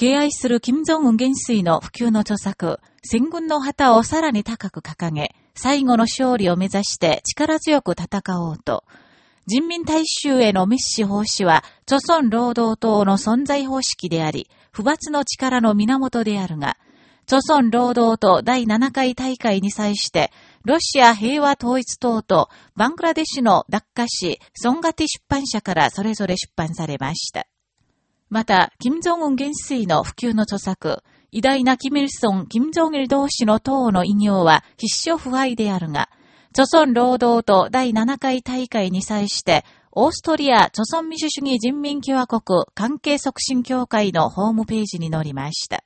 敬愛する金正恩元帥の普及の著作、戦軍の旗をさらに高く掲げ、最後の勝利を目指して力強く戦おうと、人民大衆への滅死奉仕は、著村労働党の存在方式であり、不罰の力の源であるが、著村労働党第7回大会に際して、ロシア平和統一党とバングラデシュのダッカ市、ソンガティ出版社からそれぞれ出版されました。また、金正恩元帥の普及の著作、偉大なキミルソン、金正日同士の党の異業は必勝不敗であるが、著村労働党第7回大会に際して、オーストリア著村民主主義人民共和国関係促進協会のホームページに載りました。